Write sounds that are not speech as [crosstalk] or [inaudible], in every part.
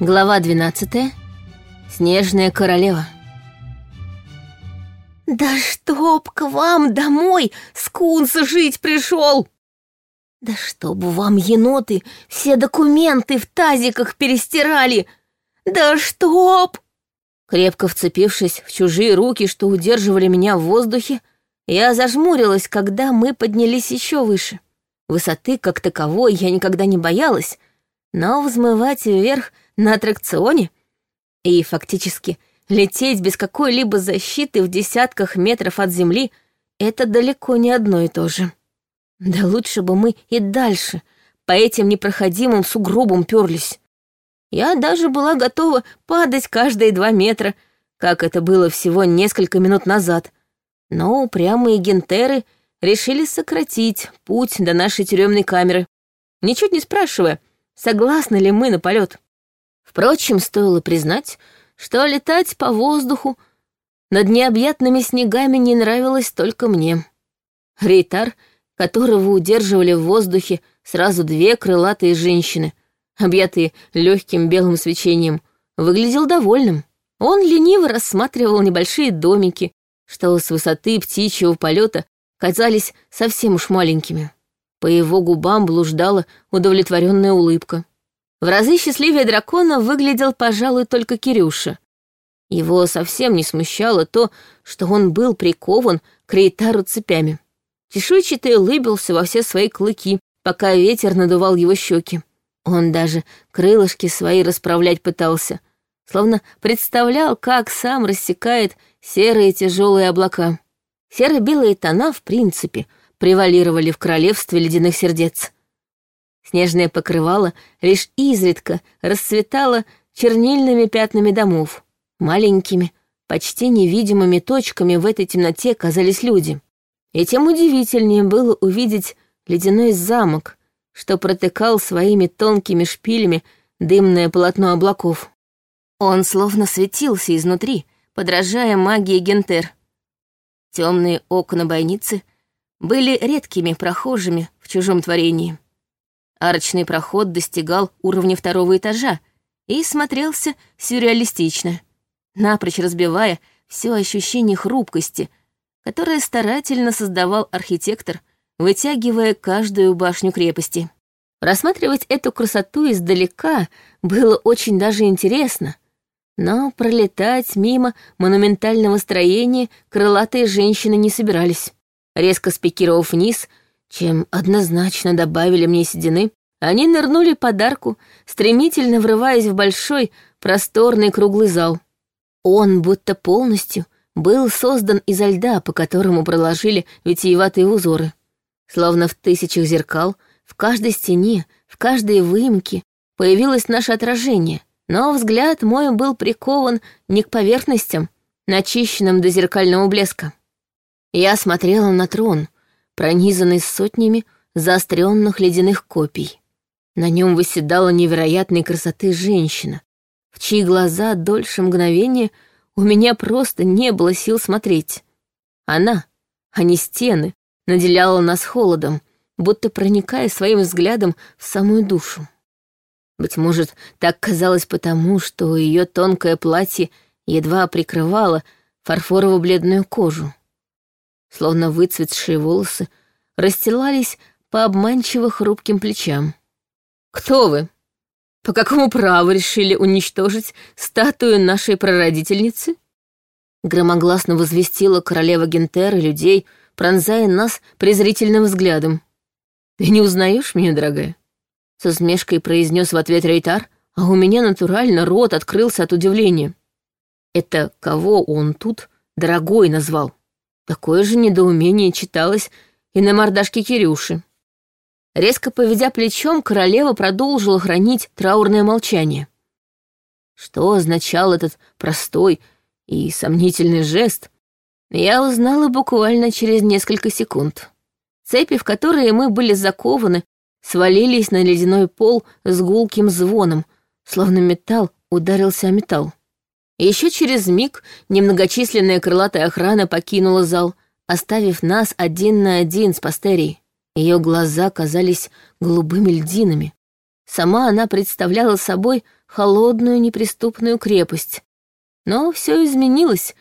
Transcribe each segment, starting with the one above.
Глава 12. Снежная королева. «Да чтоб к вам домой скунс жить пришел!» «Да чтоб вам еноты все документы в тазиках перестирали!» «Да чтоб!» Крепко вцепившись в чужие руки, что удерживали меня в воздухе, я зажмурилась, когда мы поднялись еще выше. Высоты, как таковой, я никогда не боялась, но взмывать вверх на аттракционе? И фактически лететь без какой-либо защиты в десятках метров от земли — это далеко не одно и то же. Да лучше бы мы и дальше по этим непроходимым сугробам пёрлись. Я даже была готова падать каждые два метра, как это было всего несколько минут назад. Но упрямые гентеры решили сократить путь до нашей тюремной камеры, ничуть не спрашивая, согласны ли мы на полет. Впрочем, стоило признать, что летать по воздуху над необъятными снегами не нравилось только мне. Рейтар, которого удерживали в воздухе сразу две крылатые женщины, объятые легким белым свечением, выглядел довольным. Он лениво рассматривал небольшие домики, что с высоты птичьего полета казались совсем уж маленькими. По его губам блуждала удовлетворенная улыбка. В разы счастливее дракона выглядел, пожалуй, только Кирюша. Его совсем не смущало то, что он был прикован к рейтару цепями. Чешуйчатый улыбился во все свои клыки, пока ветер надувал его щеки. Он даже крылышки свои расправлять пытался, словно представлял, как сам рассекает серые тяжелые облака. Серо-белые тона, в принципе, превалировали в королевстве ледяных сердец. Снежное покрывало лишь изредка расцветало чернильными пятнами домов. Маленькими, почти невидимыми точками в этой темноте казались люди. И тем удивительнее было увидеть ледяной замок, что протыкал своими тонкими шпилями дымное полотно облаков. Он словно светился изнутри, подражая магии Гентер. Темные окна бойницы были редкими прохожими в чужом творении. Арочный проход достигал уровня второго этажа и смотрелся сюрреалистично, напрочь разбивая все ощущение хрупкости, которое старательно создавал архитектор, вытягивая каждую башню крепости. Рассматривать эту красоту издалека было очень даже интересно, но пролетать мимо монументального строения крылатые женщины не собирались. Резко спикировав вниз, чем однозначно добавили мне седины, они нырнули подарку стремительно врываясь в большой, просторный круглый зал. Он будто полностью был создан изо льда, по которому проложили витиеватые узоры. Словно в тысячах зеркал, в каждой стене, в каждой выемке появилось наше отражение, но взгляд мой был прикован не к поверхностям, начищенным до зеркального блеска. Я смотрела на трон, пронизанный сотнями заостренных ледяных копий. На нем выседала невероятной красоты женщина, в чьи глаза дольше мгновения у меня просто не было сил смотреть. Она, а не стены, наделяла нас холодом, будто проникая своим взглядом в самую душу. Быть может, так казалось потому, что ее тонкое платье едва прикрывало фарфорово-бледную кожу словно выцветшие волосы, расстилались по обманчиво хрупким плечам. «Кто вы? По какому праву решили уничтожить статую нашей прародительницы?» Громогласно возвестила королева Гентера людей, пронзая нас презрительным взглядом. «Ты не узнаешь меня, дорогая?» Со смешкой произнес в ответ Рейтар, а у меня натурально рот открылся от удивления. «Это кого он тут дорогой назвал?» Такое же недоумение читалось и на мордашке Кирюши. Резко поведя плечом, королева продолжила хранить траурное молчание. Что означал этот простой и сомнительный жест, я узнала буквально через несколько секунд. Цепи, в которые мы были закованы, свалились на ледяной пол с гулким звоном, словно металл ударился о металл. Еще через миг немногочисленная крылатая охрана покинула зал, оставив нас один на один с пастерией. Ее глаза казались голубыми льдинами. Сама она представляла собой холодную неприступную крепость. Но все изменилось,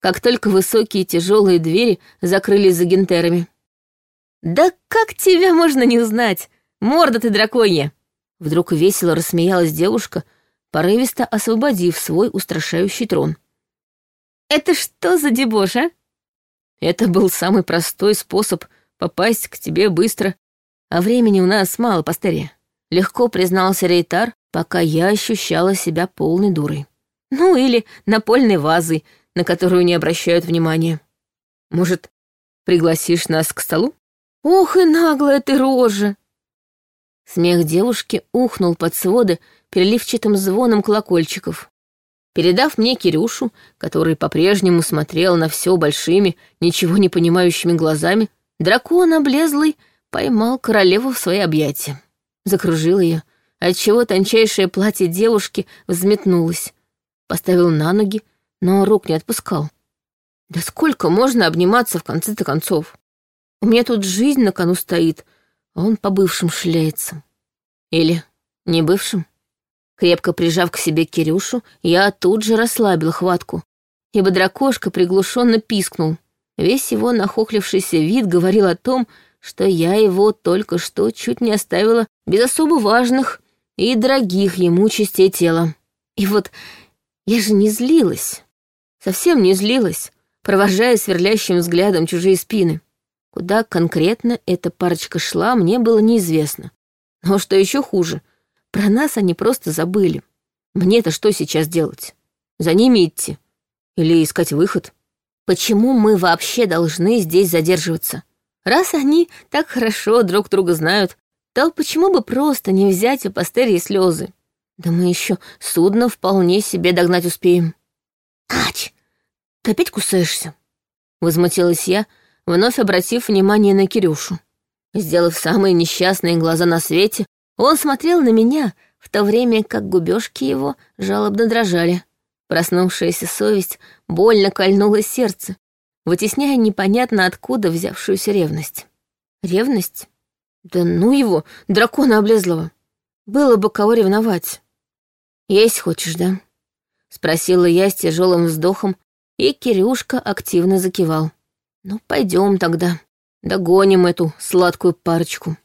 как только высокие тяжелые двери закрылись за гентерами. «Да как тебя можно не узнать? Морда ты драконья!» Вдруг весело рассмеялась девушка — порывисто освободив свой устрашающий трон. «Это что за дебоша? «Это был самый простой способ попасть к тебе быстро, а времени у нас мало, пастыря», — легко признался Рейтар, пока я ощущала себя полной дурой. Ну или напольной вазой, на которую не обращают внимания. «Может, пригласишь нас к столу?» «Ох и наглая ты рожа!» Смех девушки ухнул под своды, переливчатым звоном колокольчиков. Передав мне Кирюшу, который по-прежнему смотрел на все большими, ничего не понимающими глазами, дракон облезлый поймал королеву в свои объятия. Закружил ее, отчего тончайшее платье девушки взметнулось. Поставил на ноги, но рук не отпускал. Да сколько можно обниматься в конце-то концов? У меня тут жизнь на кону стоит, а он по бывшим шляется. Или не бывшим? крепко прижав к себе Кирюшу, я тут же расслабил хватку. И бодрокошка приглушенно пискнул. Весь его нахохлившийся вид говорил о том, что я его только что чуть не оставила без особо важных и дорогих ему частей тела. И вот я же не злилась, совсем не злилась, провожая сверлящим взглядом чужие спины. Куда конкретно эта парочка шла, мне было неизвестно. Но что еще хуже, про нас они просто забыли. Мне-то что сейчас делать? За ними идти? Или искать выход? Почему мы вообще должны здесь задерживаться? Раз они так хорошо друг друга знают, то почему бы просто не взять у пастырей слезы? Да мы еще судно вполне себе догнать успеем. Ач, ты опять кусаешься? Возмутилась я, вновь обратив внимание на Кирюшу. Сделав самые несчастные глаза на свете, он смотрел на меня, в то время как губёшки его жалобно дрожали. Проснувшаяся совесть больно кольнула сердце, вытесняя непонятно откуда взявшуюся ревность. Ревность? Да ну его, дракона облезлого. Было бы кого ревновать. Есть хочешь, да? Спросила я с тяжелым вздохом, и Кирюшка активно закивал. Ну, пойдем тогда. Догоним эту сладкую парочку.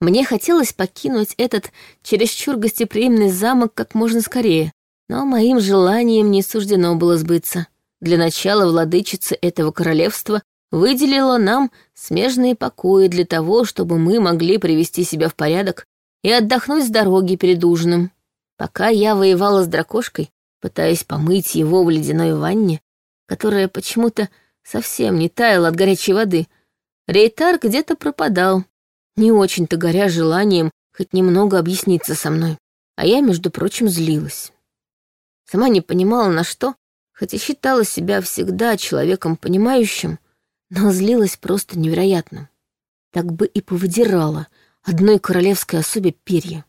Мне хотелось покинуть этот чересчур гостеприимный замок как можно скорее, но моим желанием не суждено было сбыться. Для начала владычица этого королевства выделила нам смежные покои для того, чтобы мы могли привести себя в порядок и отдохнуть с дороги перед ужином. Пока я воевала с дракошкой, пытаясь помыть его в ледяной ванне, которая почему-то совсем не таяла от горячей воды, Рейтар где-то пропадал — не очень-то горя желанием хоть немного объясниться со мной. А я, между прочим, злилась. Сама не понимала, на что, хотя считала себя всегда человеком понимающим, но злилась просто невероятно. Так бы и повыдирала одной королевской особе перья.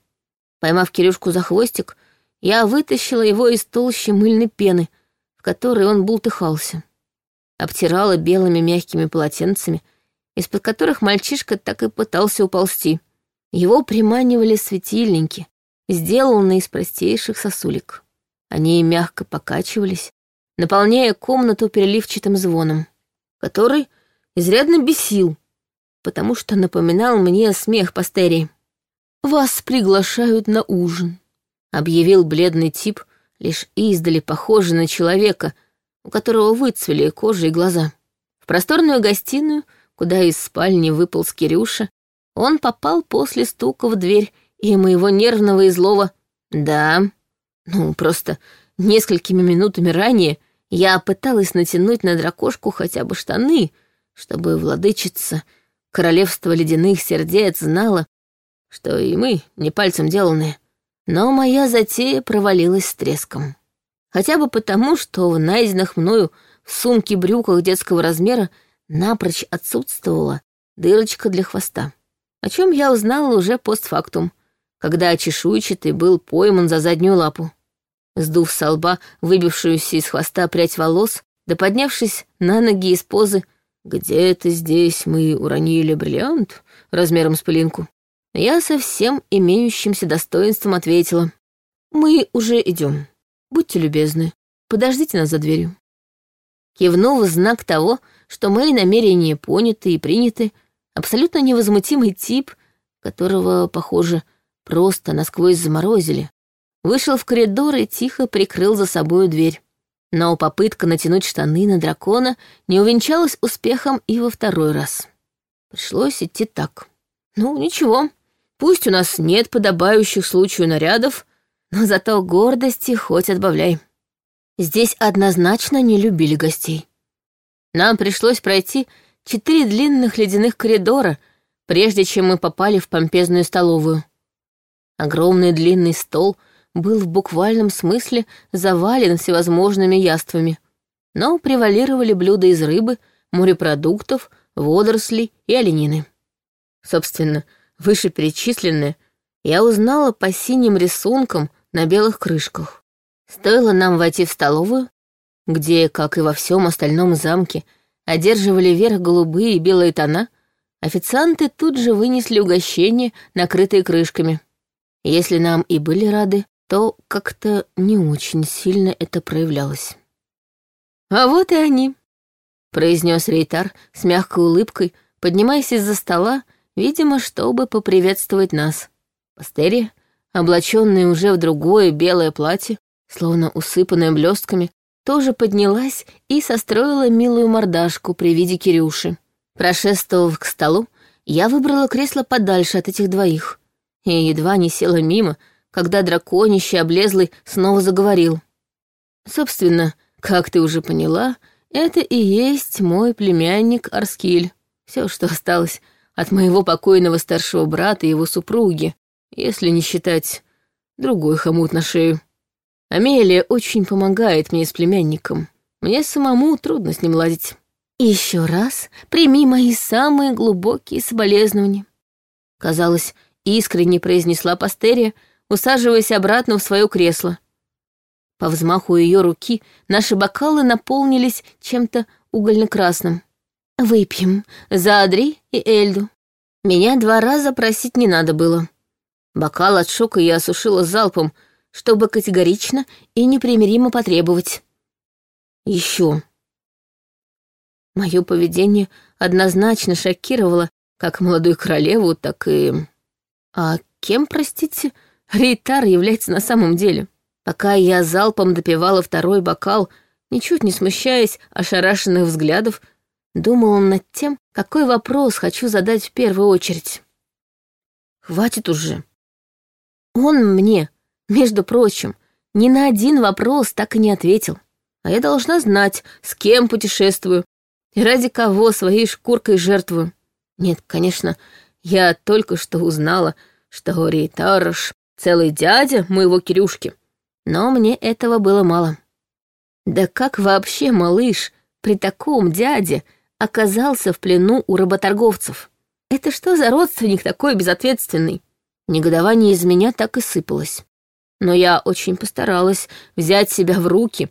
Поймав Кирюшку за хвостик, я вытащила его из толщи мыльной пены, в которой он бултыхался. Обтирала белыми мягкими полотенцами — из-под которых мальчишка так и пытался уползти. Его приманивали светильники, сделанные из простейших сосулек. Они мягко покачивались, наполняя комнату переливчатым звоном, который изрядно бесил, потому что напоминал мне смех пастерии. «Вас приглашают на ужин», — объявил бледный тип, лишь издали похожий на человека, у которого выцвели кожа и глаза. В просторную гостиную — куда из спальни выполз Кирюша, он попал после стука в дверь и моего нервного и злого «да». Ну, просто несколькими минутами ранее я пыталась натянуть на дракошку хотя бы штаны, чтобы владычица королевства ледяных сердец знала, что и мы не пальцем деланные. Но моя затея провалилась с треском. Хотя бы потому, что в найденных мною в сумке-брюках детского размера напрочь отсутствовала дырочка для хвоста, о чем я узнала уже постфактум, когда чешуйчатый был пойман за заднюю лапу. Сдув со лба выбившуюся из хвоста прядь волос, да поднявшись на ноги из позы, где-то здесь мы уронили бриллиант размером с пылинку. Я со всем имеющимся достоинством ответила. «Мы уже идем. Будьте любезны, подождите нас за дверью». Кивнув в знак того, что мои намерения поняты и приняты, абсолютно невозмутимый тип, которого, похоже, просто насквозь заморозили, вышел в коридор и тихо прикрыл за собою дверь. Но попытка натянуть штаны на дракона не увенчалась успехом и во второй раз. Пришлось идти так. Ну, ничего, пусть у нас нет подобающих случаю нарядов, но зато гордости хоть отбавляй. Здесь однозначно не любили гостей. Нам пришлось пройти четыре длинных ледяных коридора, прежде чем мы попали в помпезную столовую. Огромный длинный стол был в буквальном смысле завален всевозможными яствами, но превалировали блюда из рыбы, морепродуктов, водорослей и оленины. Собственно, вышеперечисленное я узнала по синим рисункам на белых крышках. Стоило нам войти в столовую, где, как и во всем остальном замке, одерживали верх голубые и белые тона, официанты тут же вынесли угощение, накрытые крышками. Если нам и были рады, то как-то не очень сильно это проявлялось. «А вот и они», — произнес Рейтар с мягкой улыбкой, поднимаясь из-за стола, видимо, чтобы поприветствовать нас. Пастерия, облаченная уже в другое белое платье, словно усыпанное блестками, тоже поднялась и состроила милую мордашку при виде Кирюши. Прошествовав к столу, я выбрала кресло подальше от этих двоих. И едва не села мимо, когда драконище облезлый снова заговорил. «Собственно, как ты уже поняла, это и есть мой племянник Арскиль. Все, что осталось от моего покойного старшего брата и его супруги, если не считать другой хомут на шею». Амелия очень помогает мне с племянником. Мне самому трудно с ним ладить. Еще раз прими мои самые глубокие соболезнования. Казалось, искренне произнесла Пастерия, усаживаясь обратно в свое кресло. По взмаху ее руки наши бокалы наполнились чем-то угольно-красным. Выпьем за Адри и Эльду. Меня два раза просить не надо было. Бокал от шока я осушила залпом, чтобы категорично и непримиримо потребовать. Еще. Мое поведение однозначно шокировало как молодую королеву, так и... А кем, простите, Рейтар является на самом деле? Пока я залпом допивала второй бокал, ничуть не смущаясь ошарашенных взглядов, думала над тем, какой вопрос хочу задать в первую очередь. Хватит уже. Он мне, между прочим, ни на один вопрос так и не ответил. А я должна знать, с кем путешествую и ради кого своей шкуркой жертвую. Нет, конечно, я только что узнала, что Рейтарыш — целый дядя моего Кирюшки. Но мне этого было мало. Да как вообще малыш при таком дяде оказался в плену у работорговцев? Это что за родственник такой безответственный? Негодование из меня так и сыпалось. Но я очень постаралась взять себя в руки,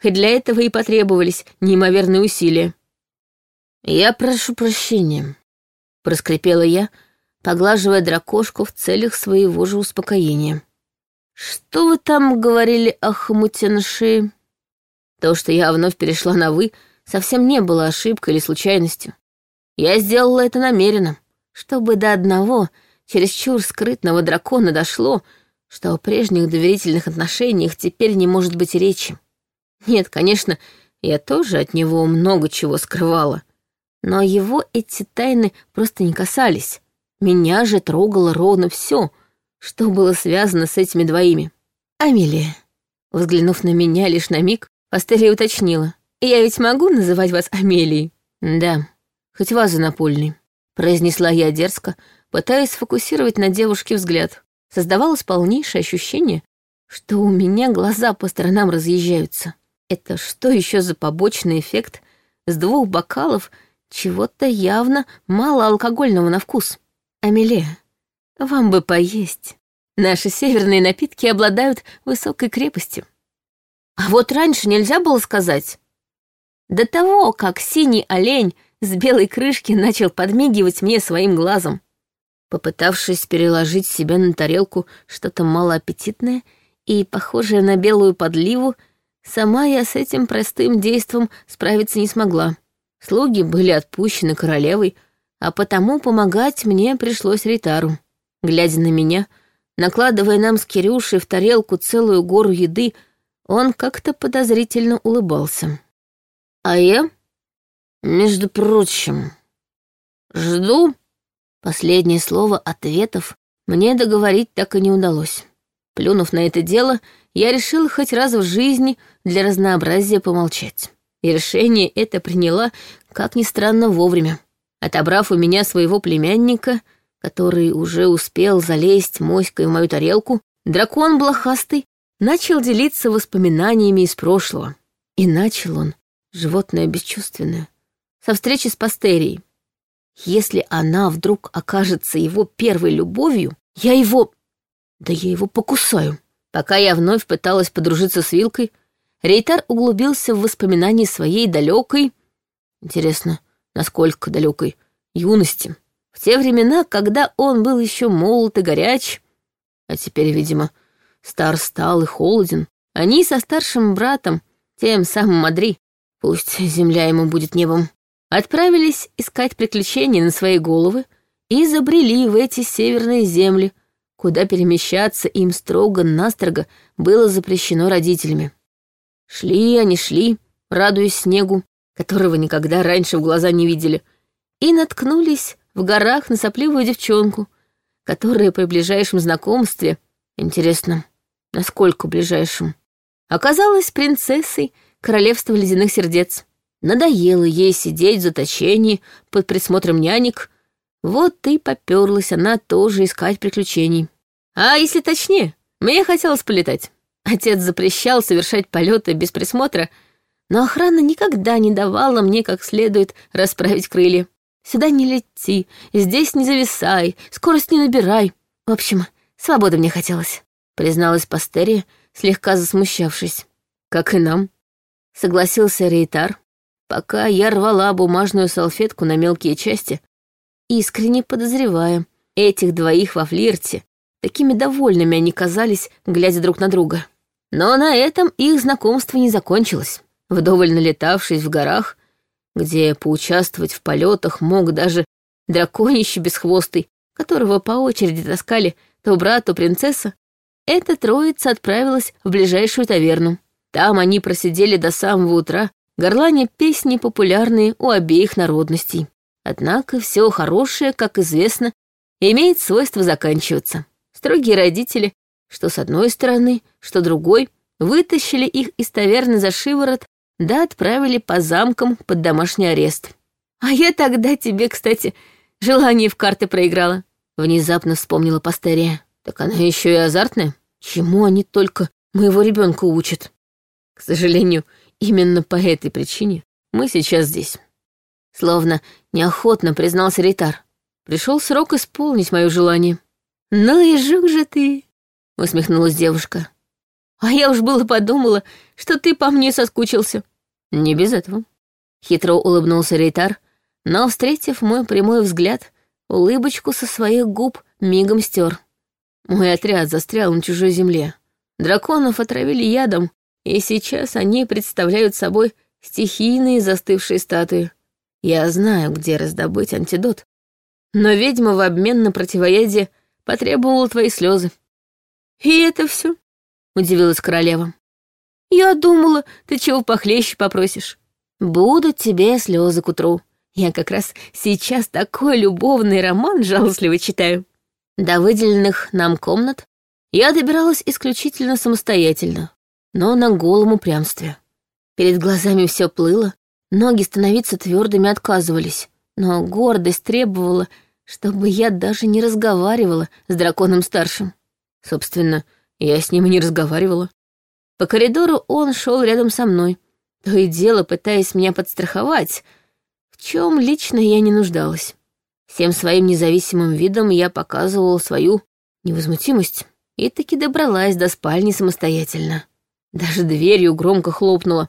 и для этого и потребовались неимоверные усилия. «Я прошу прощения», — проскрипела я, поглаживая дракошку в целях своего же успокоения. «Что вы там говорили о хмутенши?» То, что я вновь перешла на «вы», совсем не было ошибкой или случайностью. Я сделала это намеренно, чтобы до одного, чересчур скрытного дракона дошло, что о прежних доверительных отношениях теперь не может быть речи. Нет, конечно, я тоже от него много чего скрывала. Но его эти тайны просто не касались. Меня же трогало ровно все, что было связано с этими двоими. «Амелия», взглянув на меня лишь на миг, Астерия уточнила. «Я ведь могу называть вас Амелией?» «Да, хоть вазу напольный», — произнесла я дерзко, пытаясь сфокусировать на девушке взгляд. Создавалось полнейшее ощущение, что у меня глаза по сторонам разъезжаются. Это что еще за побочный эффект с двух бокалов чего-то явно малоалкогольного на вкус? Амеле, вам бы поесть. Наши северные напитки обладают высокой крепостью. А вот раньше нельзя было сказать. До того, как синий олень с белой крышки начал подмигивать мне своим глазом попытавшись переложить себе на тарелку что-то малоаппетитное и похожее на белую подливу, сама я с этим простым действом справиться не смогла. Слуги были отпущены королевой, а потому помогать мне пришлось Ритару. Глядя на меня, накладывая нам с Кирюшей в тарелку целую гору еды, он как-то подозрительно улыбался. А я, между прочим, жду, Последнее слово ответов мне договорить так и не удалось. Плюнув на это дело, я решила хоть раз в жизни для разнообразия помолчать. И решение это приняла, как ни странно, вовремя. Отобрав у меня своего племянника, который уже успел залезть моськой в мою тарелку, дракон блохастый начал делиться воспоминаниями из прошлого. И начал он, животное бесчувственное, со встречи с пастерией. Если она вдруг окажется его первой любовью, я его... Да я его покусаю. Пока я вновь пыталась подружиться с Вилкой, Рейтар углубился в воспоминания своей далекой... Интересно, насколько далекой? Юности. В те времена, когда он был еще молод и горяч, а теперь, видимо, стар стал и холоден, они со старшим братом, тем самым Мадри, пусть земля ему будет небом, отправились искать приключения на свои головы и изобрели в эти северные земли, куда перемещаться им строго-настрого было запрещено родителями. Шли они шли, радуясь снегу, которого никогда раньше в глаза не видели, и наткнулись в горах на сопливую девчонку, которая при ближайшем знакомстве, интересно, насколько ближайшем, оказалась принцессой королевства ледяных сердец. Надоело ей сидеть в заточении под присмотром нянек. Вот ты поперлась она тоже искать приключений. А если точнее, мне хотелось полетать. Отец запрещал совершать полеты без присмотра, но охрана никогда не давала мне как следует расправить крылья. Сюда не лети, здесь не зависай, скорость не набирай. В общем, свободы мне хотелось, призналась Пастерия, слегка засмущавшись. Как и нам, согласился Рейтар. Пока я рвала бумажную салфетку на мелкие части, искренне подозревая этих двоих во флирте. Такими довольными они казались, глядя друг на друга. Но на этом их знакомство не закончилось. Вдоволь налетавшись в горах, где поучаствовать в полетах мог даже драконище бесхвостый, которого по очереди таскали то брат, то принцесса, эта троица отправилась в ближайшую таверну. Там они просидели до самого утра, горлане песни популярные у обеих народностей. Однако все хорошее, как известно, имеет свойство заканчиваться. Строгие родители, что с одной стороны, что другой, вытащили их из таверны за шиворот, да отправили по замкам под домашний арест. «А я тогда тебе, кстати, желание в карты проиграла», — внезапно вспомнила Пастерия. «Так она еще и азартная. Чему они только моего ребенка учат?» «К сожалению, — Именно по этой причине мы сейчас здесь. Словно неохотно признался Рейтар. Пришел срок исполнить мое желание. Ну и жук же ты, усмехнулась девушка. А я уж было подумала, что ты по мне соскучился. Не без этого. Хитро улыбнулся Рейтар, но, встретив мой прямой взгляд, улыбочку со своих губ мигом стер. Мой отряд застрял на чужой земле. Драконов отравили ядом, и сейчас они представляют собой стихийные застывшие статуи. Я знаю, где раздобыть антидот. Но ведьма в обмен на противоядие потребовала твои слезы. И это все? удивилась королева. Я думала, ты чего похлеще попросишь. Будут тебе слезы к утру. Я как раз сейчас такой любовный роман жалостливо читаю. До выделенных нам комнат я добиралась исключительно самостоятельно но на голом упрямстве. Перед глазами все плыло, ноги становиться твердыми отказывались, но гордость требовала, чтобы я даже не разговаривала с драконом-старшим. Собственно, я с ним и не разговаривала. По коридору он шел рядом со мной, то и дело пытаясь меня подстраховать, в чем лично я не нуждалась. Всем своим независимым видом я показывала свою невозмутимость и таки добралась до спальни самостоятельно. Даже дверью громко хлопнула,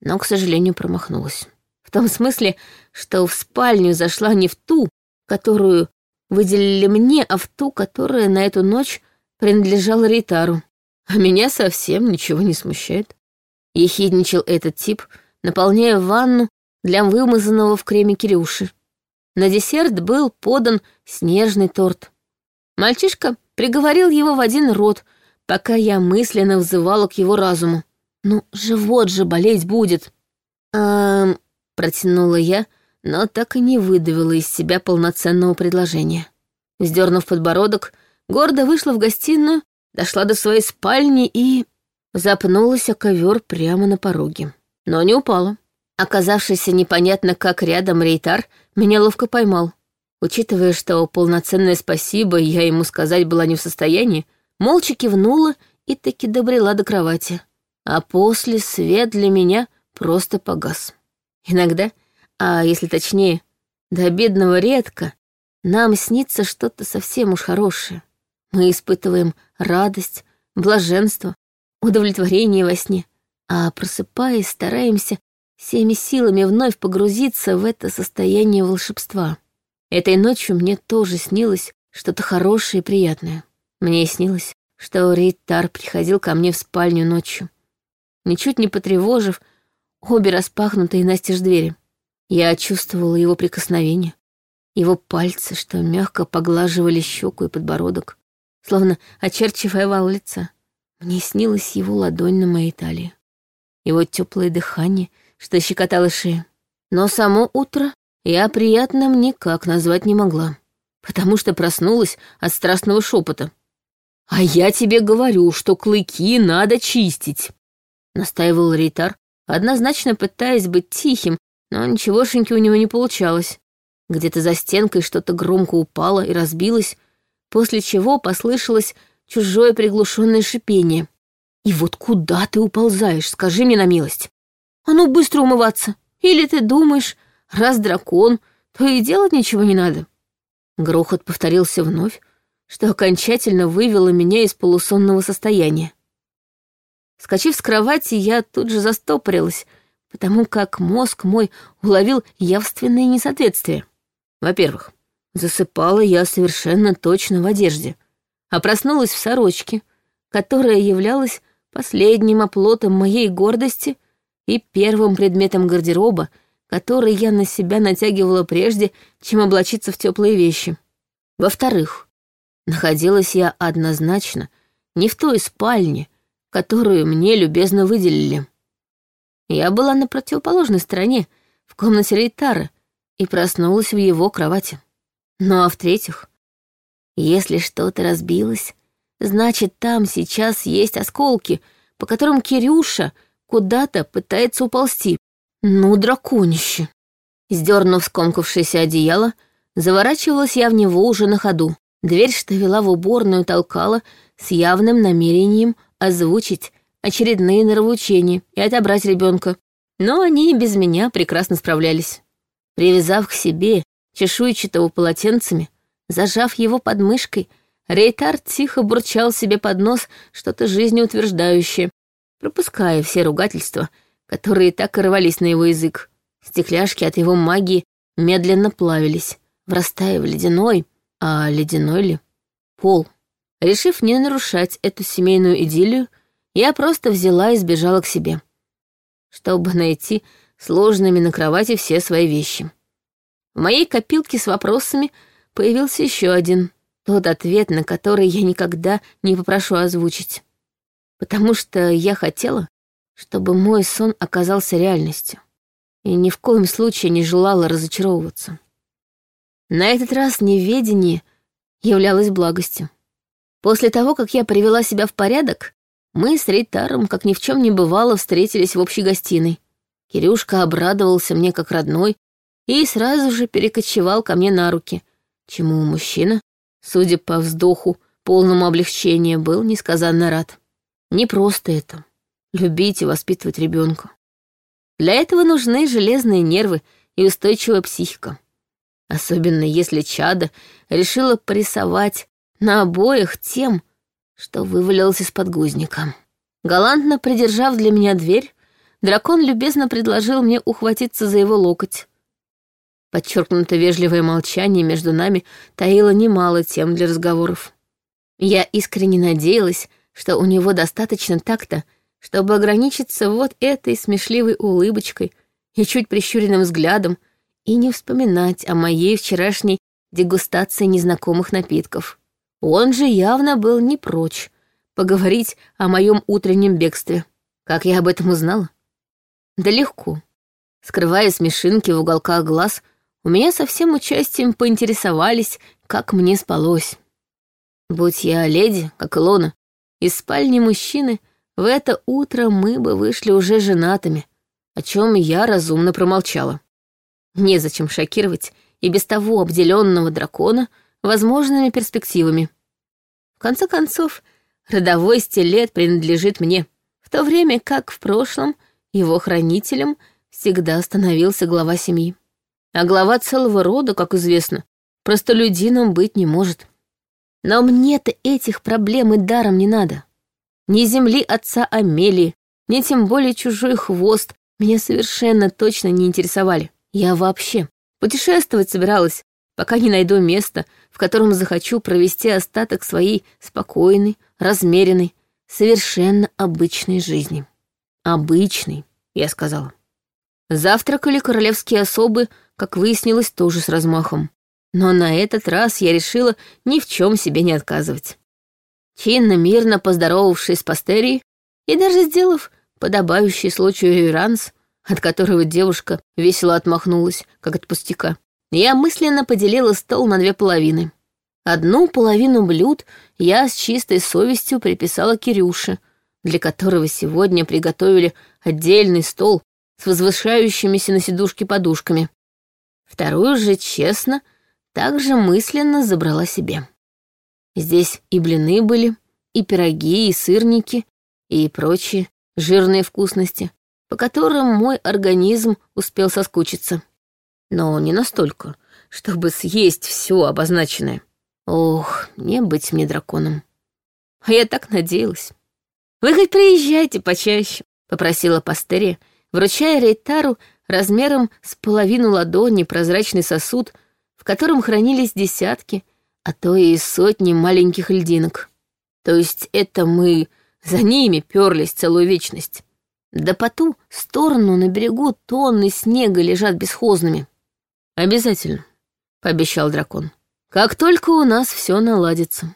но, к сожалению, промахнулась. В том смысле, что в спальню зашла не в ту, которую выделили мне, а в ту, которая на эту ночь принадлежала Ритару. А меня совсем ничего не смущает. Ехидничал этот тип, наполняя ванну для вымазанного в креме Кирюши. На десерт был подан снежный торт. Мальчишка приговорил его в один рот — пока я мысленно взывала к его разуму. «Ну, живот же болеть будет!» «Эм...» — протянула я, но так и не выдавила из себя полноценного предложения. Сдернув подбородок, гордо вышла в гостиную, дошла до своей спальни и... Запнулась о ковер прямо на пороге. Но не упала. Оказавшийся непонятно как рядом рейтар меня ловко поймал. Учитывая, что полноценное спасибо я ему сказать была не в состоянии, молча кивнула и таки добрела до кровати. А после свет для меня просто погас. Иногда, а если точнее, до бедного редко, нам снится что-то совсем уж хорошее. Мы испытываем радость, блаженство, удовлетворение во сне, а просыпаясь, стараемся всеми силами вновь погрузиться в это состояние волшебства. Этой ночью мне тоже снилось что-то хорошее и приятное. Мне снилось, что Рейтар приходил ко мне в спальню ночью, ничуть не потревожив обе распахнутые настежь двери. Я чувствовала его прикосновение, его пальцы, что мягко поглаживали щеку и подбородок, словно очерчивая вал лица. Мне снилась его ладонь на моей талии, его теплое дыхание, что щекотало шею. Но само утро я приятным никак назвать не могла, потому что проснулась от страстного шепота — «А я тебе говорю, что клыки надо чистить», — настаивал Ритар, однозначно пытаясь быть тихим, но ничегошеньки у него не получалось. Где-то за стенкой что-то громко упало и разбилось, после чего послышалось чужое приглушенное шипение. «И вот куда ты уползаешь, скажи мне на милость? А ну быстро умываться! Или ты думаешь, раз дракон, то и делать ничего не надо?» Грохот повторился вновь, что окончательно вывело меня из полусонного состояния. Скочив с кровати, я тут же застопорилась, потому как мозг мой уловил явственное несоответствие. Во-первых, засыпала я совершенно точно в одежде, а проснулась в сорочке, которая являлась последним оплотом моей гордости и первым предметом гардероба, который я на себя натягивала прежде, чем облачиться в теплые вещи. Во-вторых, Находилась я однозначно не в той спальне, которую мне любезно выделили. Я была на противоположной стороне, в комнате Рейтара, и проснулась в его кровати. Ну а в-третьих, если что-то разбилось, значит, там сейчас есть осколки, по которым Кирюша куда-то пытается уползти. Ну, драконище! Сдернув скомкавшееся одеяло, заворачивалась я в него уже на ходу. Дверь, что вела в уборную, толкала с явным намерением озвучить очередные нравоучения и отобрать ребенка. Но они и без меня прекрасно справлялись. Привязав к себе чешуйчатого полотенцами, зажав его под мышкой, Рейтар тихо бурчал себе под нос что-то жизнеутверждающее, пропуская все ругательства, которые так и рвались на его язык. Стекляшки от его магии медленно плавились, врастая в ледяной, а ледяной ли? Пол. Решив не нарушать эту семейную идиллию, я просто взяла и сбежала к себе, чтобы найти сложными на кровати все свои вещи. В моей копилке с вопросами появился еще один, тот ответ, на который я никогда не попрошу озвучить. Потому что я хотела, чтобы мой сон оказался реальностью и ни в коем случае не желала разочаровываться. На этот раз неведение являлось благостью. После того, как я привела себя в порядок, мы с Рейтаром, как ни в чем не бывало, встретились в общей гостиной. Кирюшка обрадовался мне как родной и сразу же перекочевал ко мне на руки, чему мужчина, судя по вздоху, полному облегчения, был несказанно рад. Не просто это — любить и воспитывать ребенка. Для этого нужны железные нервы и устойчивая психика особенно если чада решила порисовать на обоих тем, что вывалилось из подгузника. Галантно придержав для меня дверь, дракон любезно предложил мне ухватиться за его локоть. Подчеркнуто вежливое молчание между нами таило немало тем для разговоров. Я искренне надеялась, что у него достаточно такта, чтобы ограничиться вот этой смешливой улыбочкой и чуть прищуренным взглядом, и не вспоминать о моей вчерашней дегустации незнакомых напитков. Он же явно был не прочь поговорить о моем утреннем бегстве. Как я об этом узнала? Да легко. Скрывая смешинки в уголках глаз, у меня со всем участием поинтересовались, как мне спалось. Будь я леди, как Илона, из спальни мужчины, в это утро мы бы вышли уже женатыми, о чем я разумно промолчала. Незачем шокировать и без того обделенного дракона возможными перспективами. В конце концов, родовой стилет принадлежит мне, в то время как в прошлом его хранителем всегда становился глава семьи. А глава целого рода, как известно, простолюдином быть не может. Но мне-то этих проблем и даром не надо. Ни земли отца Амелии, ни тем более чужой хвост меня совершенно точно не интересовали. Я вообще путешествовать собиралась, пока не найду место, в котором захочу провести остаток своей спокойной, размеренной, совершенно обычной жизни. Обычной, я сказала. Завтракали королевские особы, как выяснилось, тоже с размахом. Но на этот раз я решила ни в чем себе не отказывать. Чинно-мирно поздоровавшись с пастерией и даже сделав подобающий случаю реверанс, от которого девушка весело отмахнулась, как от пустяка. Я мысленно поделила стол на две половины. Одну половину блюд я с чистой совестью приписала Кирюше, для которого сегодня приготовили отдельный стол с возвышающимися на сидушке подушками. Вторую же, честно, также мысленно забрала себе. Здесь и блины были, и пироги, и сырники, и прочие жирные вкусности, по которым мой организм успел соскучиться. Но не настолько, чтобы съесть все обозначенное. Ох, не быть мне драконом. А я так надеялась. «Вы хоть приезжайте почаще», — попросила Пастерия, вручая Рейтару размером с половину ладони прозрачный сосуд, в котором хранились десятки, а то и сотни маленьких льдинок. То есть это мы за ними перлись целую вечность. Да по ту сторону на берегу тонны снега лежат бесхозными. Обязательно, пообещал дракон. Как только у нас все наладится.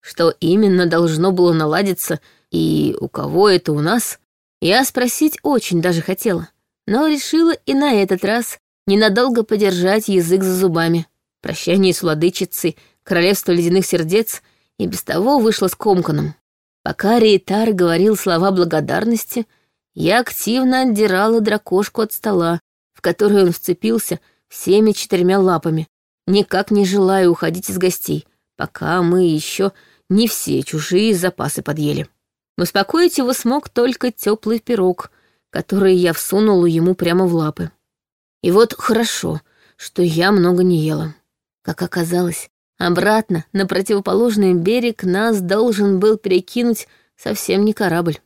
Что именно должно было наладиться и у кого это у нас, я спросить очень даже хотела, но решила и на этот раз ненадолго подержать язык за зубами. Прощание с владычицей, королевство ледяных сердец и без того вышло скомканным. Пока Рейтар говорил слова благодарности — я активно отдирала дракошку от стола, в которую он вцепился всеми четырьмя лапами, никак не желая уходить из гостей, пока мы еще не все чужие запасы подъели. Успокоить его смог только теплый пирог, который я всунула ему прямо в лапы. И вот хорошо, что я много не ела. Как оказалось, обратно на противоположный берег нас должен был перекинуть совсем не корабль.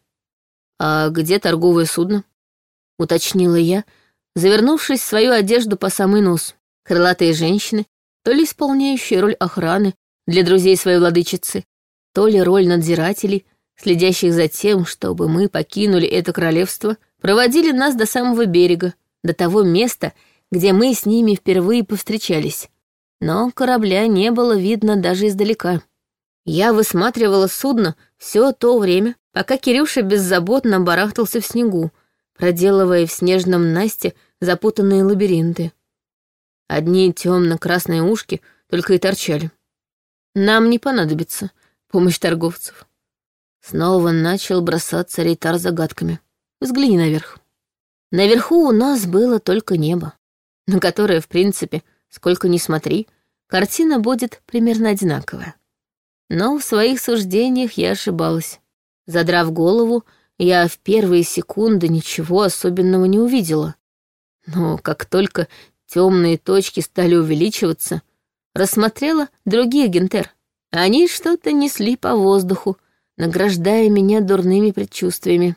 «А где торговое судно?» — уточнила я, завернувшись в свою одежду по самый нос. Крылатые женщины, то ли исполняющие роль охраны для друзей своей владычицы, то ли роль надзирателей, следящих за тем, чтобы мы покинули это королевство, проводили нас до самого берега, до того места, где мы с ними впервые повстречались. Но корабля не было видно даже издалека. Я высматривала судно все то время, Пока Кирюша беззаботно барахтался в снегу, проделывая в снежном Насте запутанные лабиринты. Одни темно-красные ушки только и торчали. Нам не понадобится помощь торговцев. Снова начал бросаться рейтар загадками. Взгляни наверх. Наверху у нас было только небо, на которое, в принципе, сколько ни смотри, картина будет примерно одинаковая. Но в своих суждениях я ошибалась. Задрав голову, я в первые секунды ничего особенного не увидела. Но как только темные точки стали увеличиваться, рассмотрела другие гентер. Они что-то несли по воздуху, награждая меня дурными предчувствиями.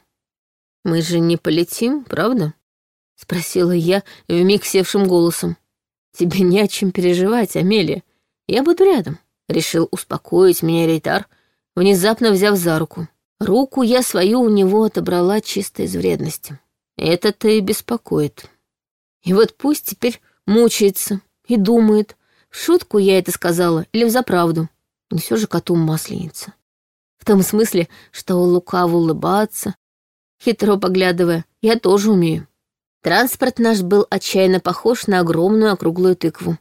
«Мы же не полетим, правда?» — спросила я вмиг севшим голосом. «Тебе не о чем переживать, Амелия. Я буду рядом», — решил успокоить меня Рейтар, внезапно взяв за руку. Руку я свою у него отобрала чисто из вредности. Это-то и беспокоит. И вот пусть теперь мучается и думает, в шутку я это сказала или в заправду. Не все же коту масленица. В том смысле, что лукаво улыбаться, хитро поглядывая, я тоже умею. Транспорт наш был отчаянно похож на огромную округлую тыкву.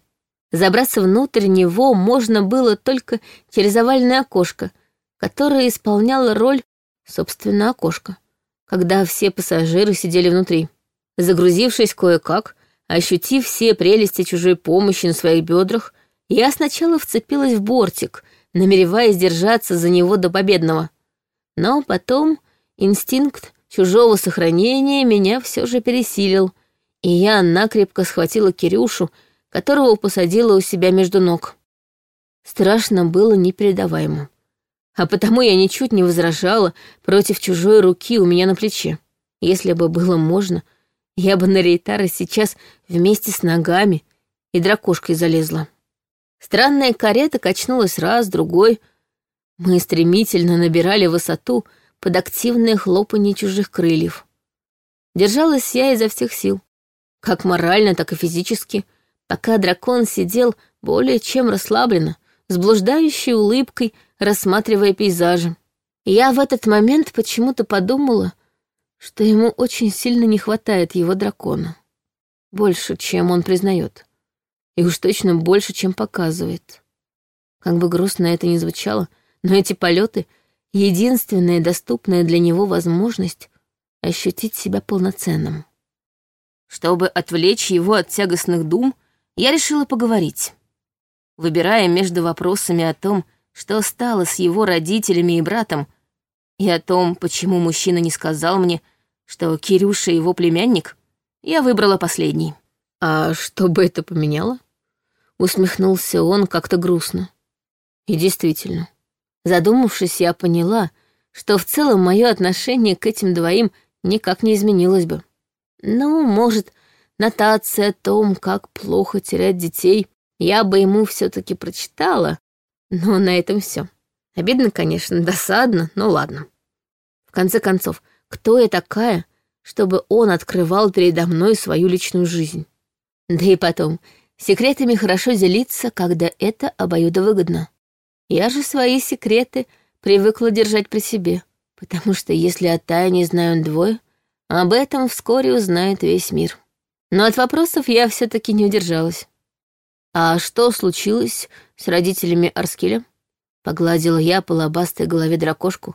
Забраться внутрь него можно было только через овальное окошко — которая исполняла роль, собственно, окошка, когда все пассажиры сидели внутри. Загрузившись кое-как, ощутив все прелести чужой помощи на своих бедрах, я сначала вцепилась в бортик, намереваясь держаться за него до победного. Но потом инстинкт чужого сохранения меня все же пересилил, и я накрепко схватила Кирюшу, которого посадила у себя между ног. Страшно было непередаваемо а потому я ничуть не возражала против чужой руки у меня на плече. Если бы было можно, я бы на рейтары сейчас вместе с ногами и дракошкой залезла. Странная карета качнулась раз, другой. Мы стремительно набирали высоту под активное хлопанье чужих крыльев. Держалась я изо всех сил, как морально, так и физически, пока дракон сидел более чем расслабленно, с блуждающей улыбкой рассматривая пейзажи. Я в этот момент почему-то подумала, что ему очень сильно не хватает его дракона. Больше, чем он признает. И уж точно больше, чем показывает. Как бы грустно это ни звучало, но эти полеты — единственная доступная для него возможность ощутить себя полноценным. Чтобы отвлечь его от тягостных дум, я решила поговорить. Выбирая между вопросами о том, что стало с его родителями и братом, и о том, почему мужчина не сказал мне, что Кирюша его племянник, я выбрала последний. «А что бы это поменяло?» Усмехнулся он как-то грустно. И действительно, задумавшись, я поняла, что в целом мое отношение к этим двоим никак не изменилось бы. Ну, может, нотация о том, как плохо терять детей, я бы ему все таки прочитала, но на этом все. Обидно, конечно, досадно, но ладно. В конце концов, кто я такая, чтобы он открывал передо мной свою личную жизнь? Да и потом, секретами хорошо делиться, когда это обоюдовыгодно. Я же свои секреты привыкла держать при себе, потому что если о тайне знают двое, об этом вскоре узнает весь мир. Но от вопросов я все таки не удержалась. «А что случилось с родителями Арскеля?» Погладила я по лобастой голове дракошку,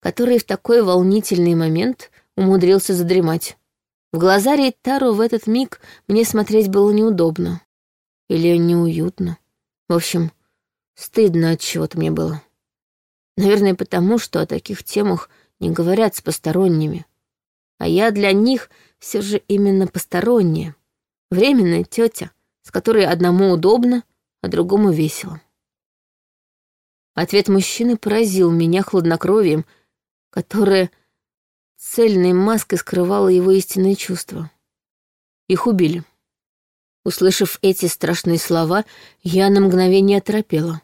который в такой волнительный момент умудрился задремать. В глаза Рейтару в этот миг мне смотреть было неудобно. Или неуютно. В общем, стыдно от чего-то мне было. Наверное, потому что о таких темах не говорят с посторонними. А я для них все же именно посторонняя. Временная тетя — с которой одному удобно, а другому весело. Ответ мужчины поразил меня хладнокровием, которое цельной маской скрывало его истинные чувства. Их убили. Услышав эти страшные слова, я на мгновение оторопела.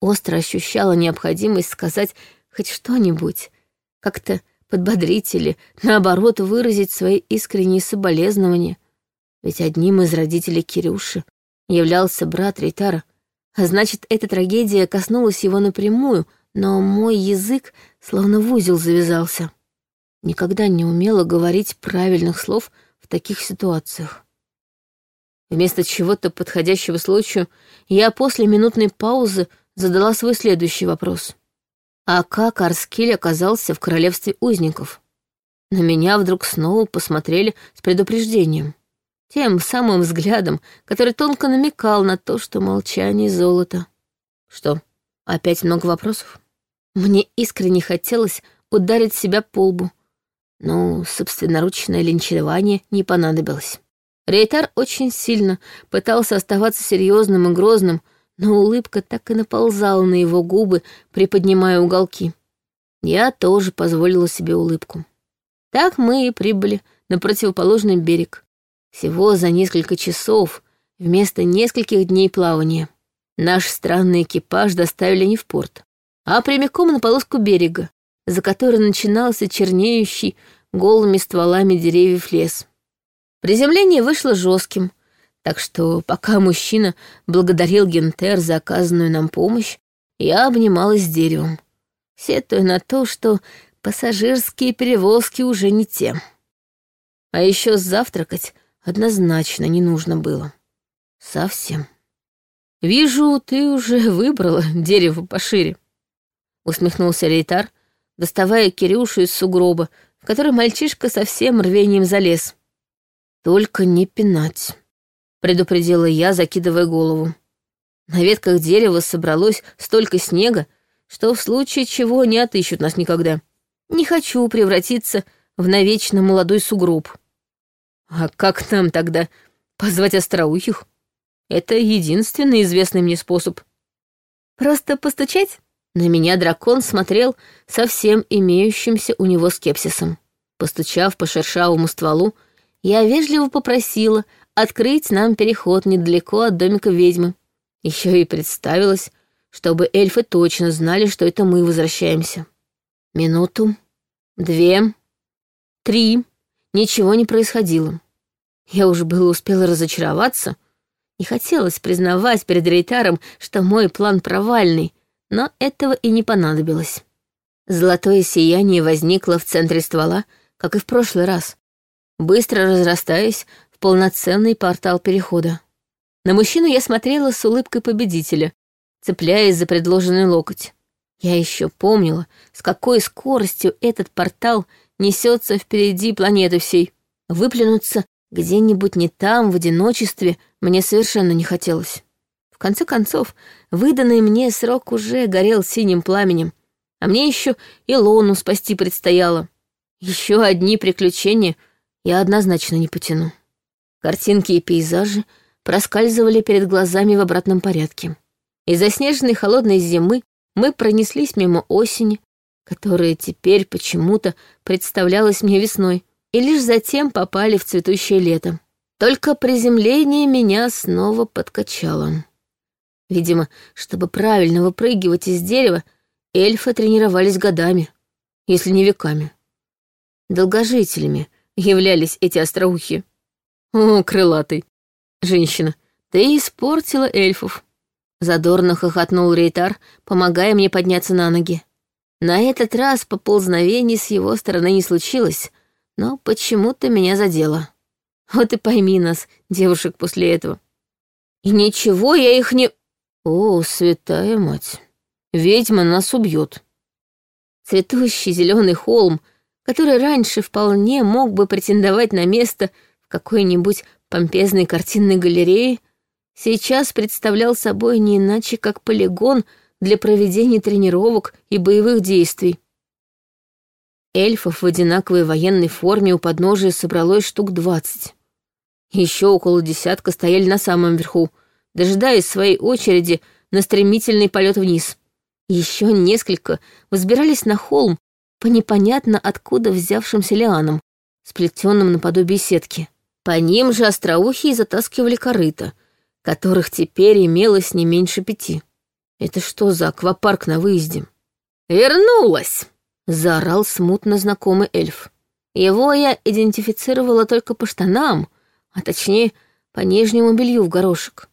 Остро ощущала необходимость сказать хоть что-нибудь, как-то подбодрить или, наоборот, выразить свои искренние соболезнования — ведь одним из родителей Кирюши являлся брат Рейтара, А значит, эта трагедия коснулась его напрямую, но мой язык словно в узел завязался. Никогда не умела говорить правильных слов в таких ситуациях. Вместо чего-то подходящего случаю я после минутной паузы задала свой следующий вопрос. А как Арскиль оказался в королевстве узников? На меня вдруг снова посмотрели с предупреждением тем самым взглядом, который тонко намекал на то, что молчание — золото. Что, опять много вопросов? Мне искренне хотелось ударить себя по лбу. Ну, собственноручное линчевание не понадобилось. Рейтар очень сильно пытался оставаться серьезным и грозным, но улыбка так и наползала на его губы, приподнимая уголки. Я тоже позволила себе улыбку. Так мы и прибыли на противоположный берег. Всего за несколько часов, вместо нескольких дней плавания, наш странный экипаж доставили не в порт, а прямиком на полоску берега, за которой начинался чернеющий голыми стволами деревьев лес. Приземление вышло жестким, так что пока мужчина благодарил Гентер за оказанную нам помощь, я обнималась с деревом, сетуя на то, что пассажирские перевозки уже не те. А еще завтракать однозначно не нужно было. Совсем. «Вижу, ты уже [laughs] выбрала дерево пошире», — усмехнулся Рейтар, доставая Кирюшу из сугроба, в который мальчишка со всем рвением залез. «Только не пинать», — предупредила я, закидывая голову. На ветках дерева собралось столько снега, что в случае чего не отыщут нас никогда. Не хочу превратиться в навечно молодой сугроб. А как нам тогда позвать остроухих? Это единственный известный мне способ. Просто постучать? На меня дракон смотрел со всем имеющимся у него скепсисом. Постучав по шершавому стволу, я вежливо попросила открыть нам переход недалеко от домика ведьмы. Еще и представилась, чтобы эльфы точно знали, что это мы возвращаемся. Минуту, две, три. Ничего не происходило. Я уже было успела разочароваться. Не хотелось признавать перед Рейтаром, что мой план провальный, но этого и не понадобилось. Золотое сияние возникло в центре ствола, как и в прошлый раз, быстро разрастаясь в полноценный портал перехода. На мужчину я смотрела с улыбкой победителя, цепляясь за предложенный локоть. Я еще помнила, с какой скоростью этот портал несется впереди планеты всей. Выплюнуться где-нибудь не там, в одиночестве, мне совершенно не хотелось. В конце концов, выданный мне срок уже горел синим пламенем, а мне еще и лону спасти предстояло. Еще одни приключения я однозначно не потяну. Картинки и пейзажи проскальзывали перед глазами в обратном порядке. Из-за снежной холодной зимы мы пронеслись мимо осени, которая теперь почему-то представлялась мне весной, и лишь затем попали в цветущее лето. Только приземление меня снова подкачало. Видимо, чтобы правильно выпрыгивать из дерева, эльфы тренировались годами, если не веками. Долгожителями являлись эти остроухи. О, крылатый! Женщина, ты испортила эльфов. Задорно хохотнул Рейтар, помогая мне подняться на ноги. На этот раз поползновений с его стороны не случилось, но почему-то меня задело. Вот и пойми нас, девушек, после этого. И ничего я их не... О, святая мать, ведьма нас убьет. Цветущий зеленый холм, который раньше вполне мог бы претендовать на место в какой-нибудь помпезной картинной галерее, сейчас представлял собой не иначе, как полигон — для проведения тренировок и боевых действий. Эльфов в одинаковой военной форме у подножия собралось штук двадцать. Еще около десятка стояли на самом верху, дожидаясь своей очереди на стремительный полет вниз. Еще несколько взбирались на холм по непонятно откуда взявшимся лианам, сплетенным наподобие сетки. По ним же остроухие затаскивали корыта, которых теперь имелось не меньше пяти. «Это что за аквапарк на выезде?» «Вернулась!» — заорал смутно знакомый эльф. Его я идентифицировала только по штанам, а точнее, по нижнему белью в горошек.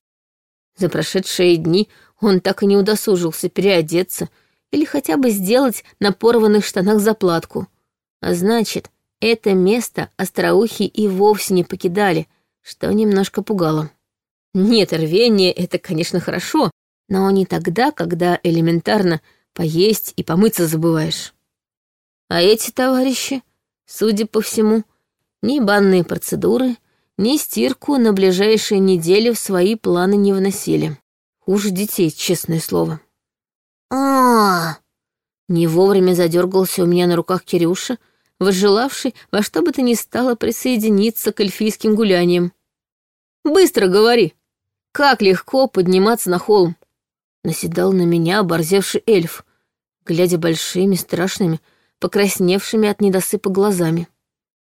За прошедшие дни он так и не удосужился переодеться или хотя бы сделать на порванных штанах заплатку. А значит, это место остроухи и вовсе не покидали, что немножко пугало. Нет, рвение — это, конечно, хорошо, но не тогда, когда элементарно поесть и помыться забываешь. А эти товарищи, судя по всему, ни банные процедуры, ни стирку на ближайшие недели в свои планы не вносили. Хуже детей, честное слово. а, Не вовремя задергался у меня на руках Кирюша, возжелавший во что бы то ни стало присоединиться к эльфийским гуляниям. «Быстро говори! Как легко подниматься на холм! наседал на меня оборзевший эльф, глядя большими, страшными, покрасневшими от недосыпа глазами.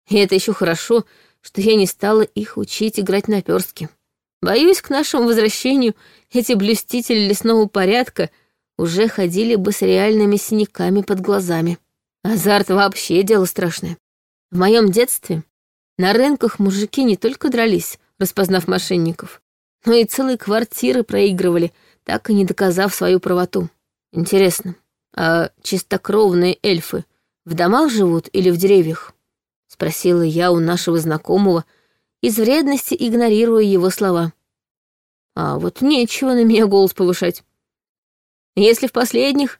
И это еще хорошо, что я не стала их учить играть на перстке. Боюсь, к нашему возвращению эти блюстители лесного порядка уже ходили бы с реальными синяками под глазами. Азарт вообще дело страшное. В моем детстве на рынках мужики не только дрались, распознав мошенников, но и целые квартиры проигрывали — так и не доказав свою правоту. Интересно, а чистокровные эльфы в домах живут или в деревьях? Спросила я у нашего знакомого, из вредности игнорируя его слова. А вот нечего на меня голос повышать. Если в последних,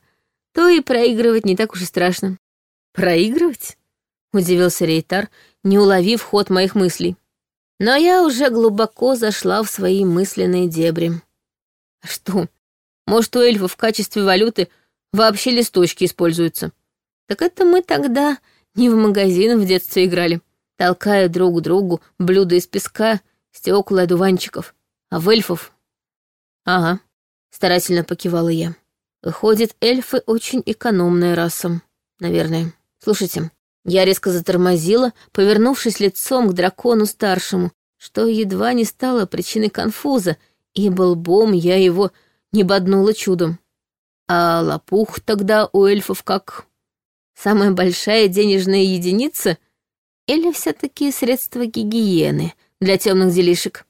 то и проигрывать не так уж и страшно. Проигрывать? Удивился Рейтар, не уловив ход моих мыслей. Но я уже глубоко зашла в свои мысленные дебри. Что? Может, у эльфов в качестве валюты вообще листочки используются? Так это мы тогда не в магазин в детстве играли, толкая друг другу блюда из песка, стекла и дуванчиков, А в эльфов... Ага, старательно покивала я. Выходит, эльфы очень экономная раса. Наверное. Слушайте, я резко затормозила, повернувшись лицом к дракону-старшему, что едва не стало причиной конфуза, и лбом я его не боднула чудом. А лопух тогда у эльфов как? Самая большая денежная единица? Или все-таки средства гигиены для темных делишек?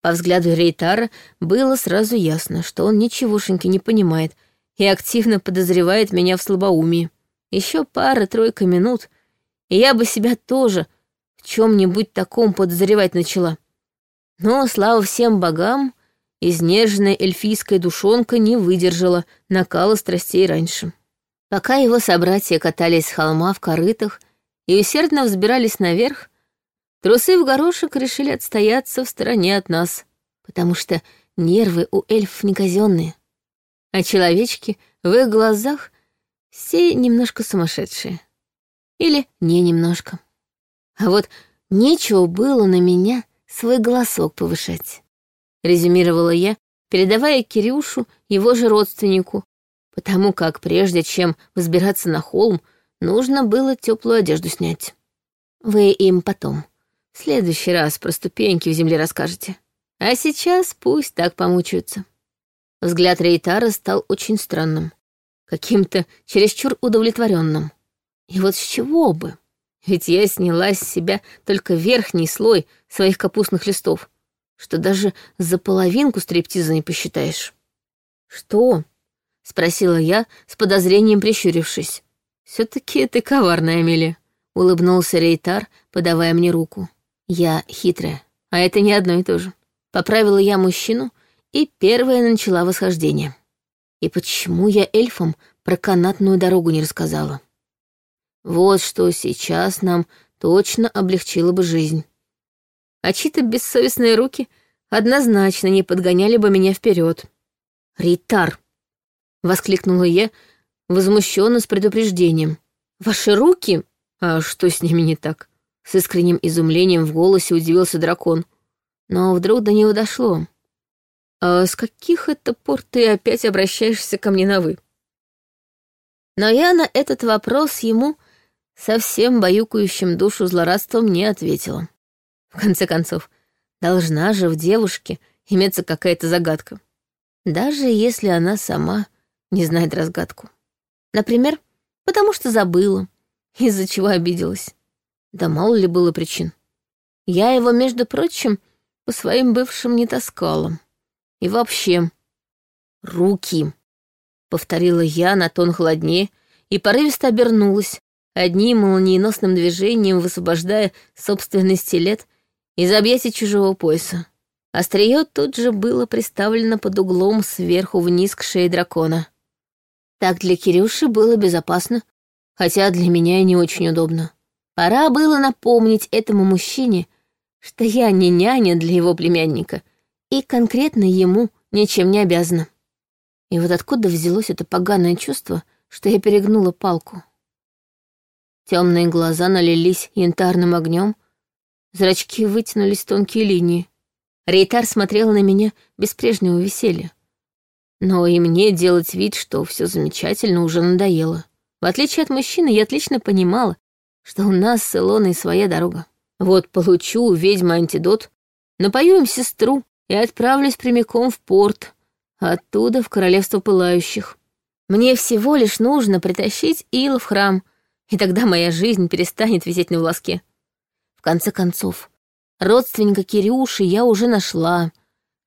По взгляду Рейтара было сразу ясно, что он ничегошеньки не понимает и активно подозревает меня в слабоумии. Еще пара-тройка минут, и я бы себя тоже в чем-нибудь таком подозревать начала. Но, слава всем богам, изнеженная эльфийская душонка не выдержала накала страстей раньше. Пока его собратья катались с холма в корытах и усердно взбирались наверх, трусы в горошек решили отстояться в стороне от нас, потому что нервы у эльфов неказенные, а человечки в их глазах все немножко сумасшедшие. Или не немножко. А вот нечего было на меня — свой голосок повышать», — резюмировала я, передавая Кирюшу его же родственнику, потому как прежде чем взбираться на холм, нужно было теплую одежду снять. «Вы им потом. В следующий раз про ступеньки в земле расскажете. А сейчас пусть так помучаются». Взгляд Рейтара стал очень странным, каким-то чересчур удовлетворенным. И вот с чего бы? Ведь я сняла с себя только верхний слой своих капустных листов, что даже за половинку стриптиза не посчитаешь. «Что?» — спросила я, с подозрением прищурившись. все таки ты коварная, Эмили», — улыбнулся Рейтар, подавая мне руку. «Я хитрая, а это не одно и то же». Поправила я мужчину и первая начала восхождение. И почему я эльфам про канатную дорогу не рассказала? Вот что сейчас нам точно облегчило бы жизнь. А чьи-то бессовестные руки однозначно не подгоняли бы меня вперед. «Ритар!» — воскликнула я, возмущенно с предупреждением. «Ваши руки?» «А что с ними не так?» С искренним изумлением в голосе удивился дракон. Но вдруг до него дошло. «А с каких это пор ты опять обращаешься ко мне на «вы»?» Но я на этот вопрос ему «Совсем баюкающим душу злорадством не ответила. В конце концов, должна же в девушке иметься какая-то загадка. Даже если она сама не знает разгадку. Например, потому что забыла, из-за чего обиделась. Да мало ли было причин. Я его, между прочим, по своим бывшим не таскала. И вообще... Руки!» — повторила я на тон холоднее и порывисто обернулась, одним молниеносным движением высвобождая собственный стилет из объятий чужого пояса. А Острие тут же было приставлено под углом сверху вниз к шее дракона. Так для Кирюши было безопасно, хотя для меня и не очень удобно. Пора было напомнить этому мужчине, что я не няня для его племянника, и конкретно ему ничем не обязана. И вот откуда взялось это поганое чувство, что я перегнула палку. Темные глаза налились янтарным огнем, зрачки вытянулись тонкие линии. Рейтар смотрел на меня без прежнего веселья. Но и мне делать вид, что все замечательно, уже надоело. В отличие от мужчины, я отлично понимала, что у нас с Илоной своя дорога. Вот получу ведьма антидот, напою им сестру и отправлюсь прямиком в порт, оттуда в королевство пылающих. Мне всего лишь нужно притащить Ил в храм — и тогда моя жизнь перестанет висеть на волоске. В конце концов, родственника Кирюши я уже нашла,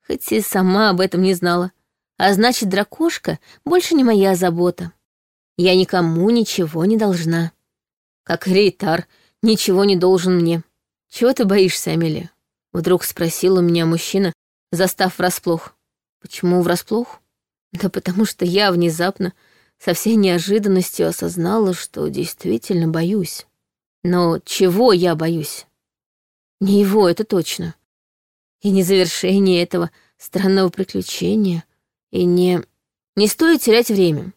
хоть и сама об этом не знала. А значит, дракошка больше не моя забота. Я никому ничего не должна. Как Рейтар ничего не должен мне. Чего ты боишься, Амели? Вдруг спросил у меня мужчина, застав врасплох. Почему врасплох? Да потому что я внезапно со всей неожиданностью осознала, что действительно боюсь. Но чего я боюсь? Не его, это точно. И не завершение этого странного приключения, и не... Не стоит терять время,